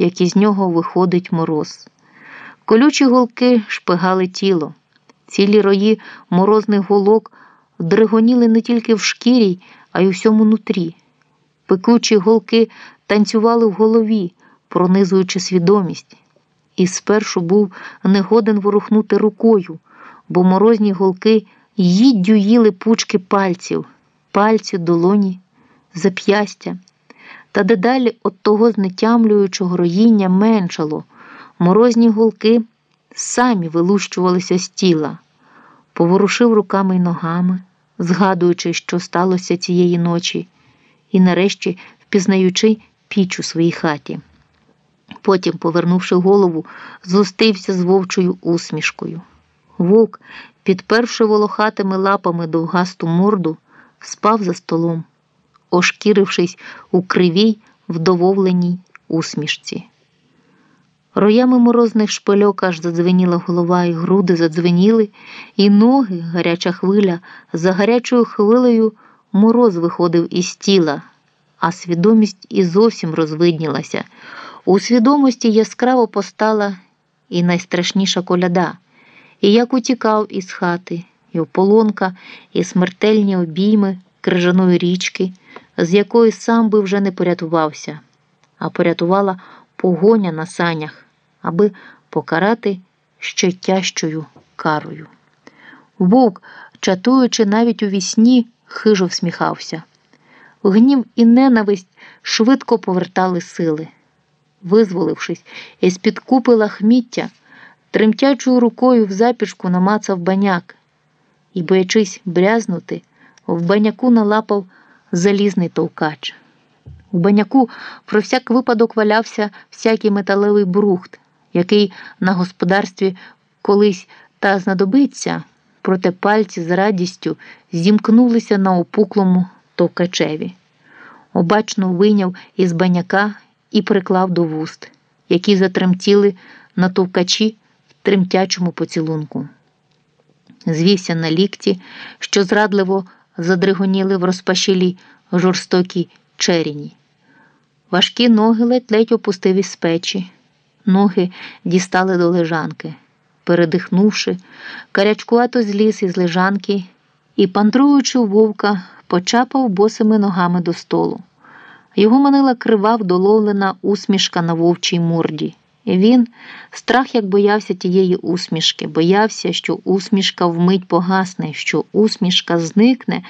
як із нього виходить мороз. Колючі голки шпигали тіло, цілі рої морозних голок дригоніли не тільки в шкірі, а й у всьому нутрі. Пекучі голки танцювали в голові, пронизуючи свідомість, і спершу був негоден ворухнути рукою, бо морозні голки їддю їли пучки пальців, пальці, долоні, зап'ястя. Та дедалі от того знетямлюючого роїння меншало, морозні гулки самі вилущувалися з тіла, поворушив руками й ногами, згадуючи, що сталося цієї ночі, і нарешті впізнаючи піч у своїй хаті. Потім, повернувши голову, зустрівся з вовчою усмішкою. Вовк, підперши волохатими лапами довгасту морду, спав за столом ошкірившись у кривій, вдоволеній усмішці. Роями морозних шпильок аж задзвеніла голова, і груди задзвеніли, і ноги, гаряча хвиля, за гарячою хвилею мороз виходив із тіла, а свідомість і зовсім розвиднілася. У свідомості яскраво постала і найстрашніша коляда, і як утікав із хати, і ополонка, і смертельні обійми крижаної річки з якої сам би вже не порятувався, а порятувала погоня на санях, аби покарати ще тяжчою карою. Вовк, чатуючи навіть у вісні, хижо всміхався. Гнів і ненависть швидко повертали сили. Визволившись із під купи лахміття, тремтячою рукою в запішку намацав баняк і, боячись брязнути, в баняку налапав залізний товкач. У баняку про всяк випадок валявся всякий металевий брухт, який на господарстві колись та знадобиться, проте пальці з радістю зімкнулися на опуклому товкачеві. Обачно вийняв із баняка і приклав до вуст, які затремтіли на товкачі в тремтячому поцілунку. Звівся на лікті, що зрадливо задригоніли в розпашілій жорстокій черіні. Важкі ноги ледь-ледь опустив із печі, ноги дістали до лежанки. Передихнувши, карячкувато зліз із лежанки і, пандруючи вовка, почапав босими ногами до столу. Його манила крива вдоловлена усмішка на вовчій морді. Він, страх як боявся тієї усмішки, боявся, що усмішка вмить погасне, що усмішка зникне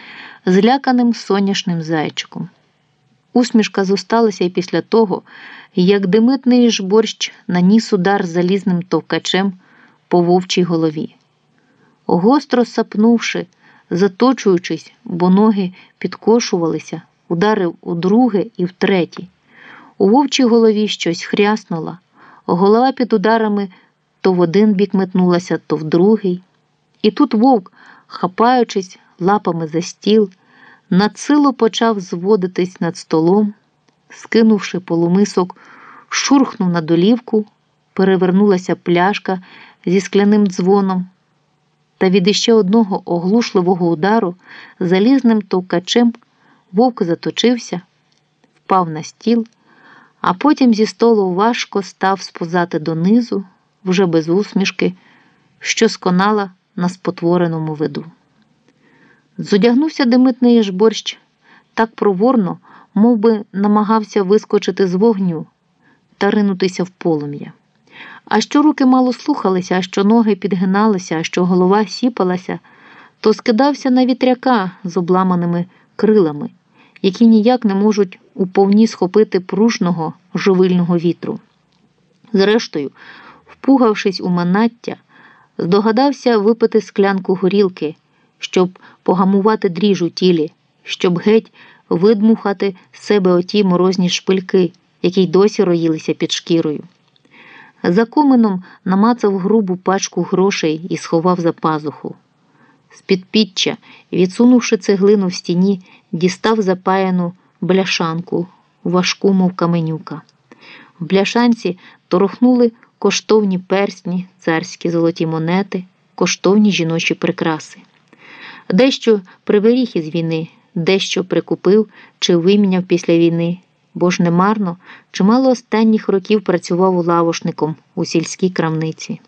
зляканим соняшним зайчиком. Усмішка зосталася і після того, як димитний жборщ наніс удар залізним товкачем по вовчій голові. Гостро сапнувши, заточуючись, бо ноги підкошувалися, ударив удруге і втретє. У вовчій голові щось хряснуло. Голова під ударами то в один бік метнулася, то в другий. І тут вовк, хапаючись лапами за стіл, надсило почав зводитись над столом, скинувши полумисок, шурхнув на долівку, перевернулася пляшка зі скляним дзвоном. Та від іще одного оглушливого удару залізним товкачем вовк заточився, впав на стіл а потім зі столу важко став сповзати донизу, вже без усмішки, що сконала на спотвореному виду. Зодягнувся Демитний жборщ так проворно, мов би намагався вискочити з вогню та ринутися в полум'я. А що руки мало слухалися, а що ноги підгиналися, а що голова сіпалася, то скидався на вітряка з обламаними крилами які ніяк не можуть уповні схопити пружного живильного вітру. Зрештою, впугавшись у манаття, здогадався випити склянку горілки, щоб погамувати дріж у тілі, щоб геть видмухати з себе оті морозні шпильки, які й досі роїлися під шкірою. За комином намацав грубу пачку грошей і сховав за пазуху. З під підча, відсунувши цеглину в стіні, дістав запаяну бляшанку, важку, мов каменюка. В бляшанці торохнули коштовні персні, царські золоті монети, коштовні жіночі прикраси. Дещо приберіг із війни, дещо прикупив чи виміняв після війни, бо ж немарно чимало останніх років працював лавошником у сільській крамниці.